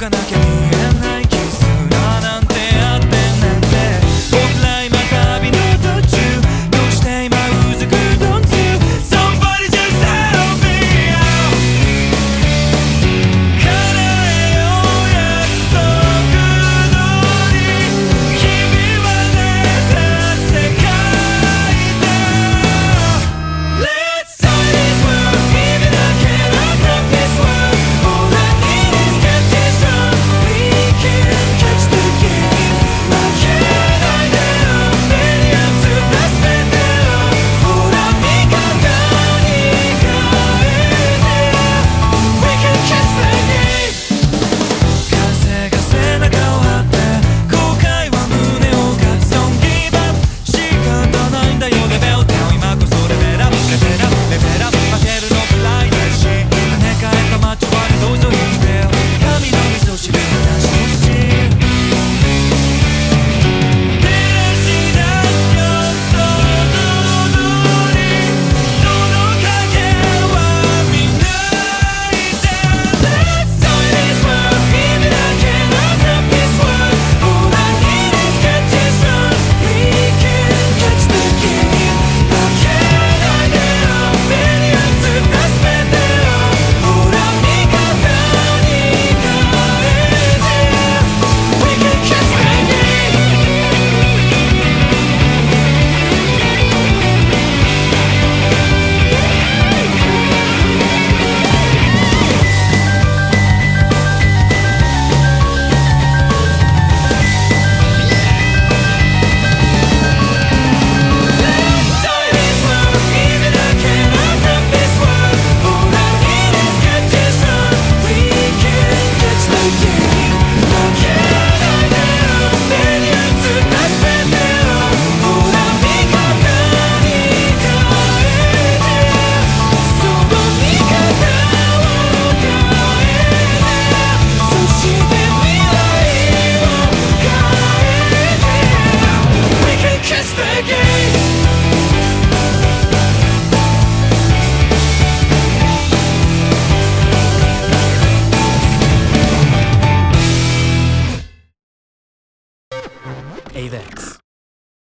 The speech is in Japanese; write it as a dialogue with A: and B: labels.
A: かなきゃ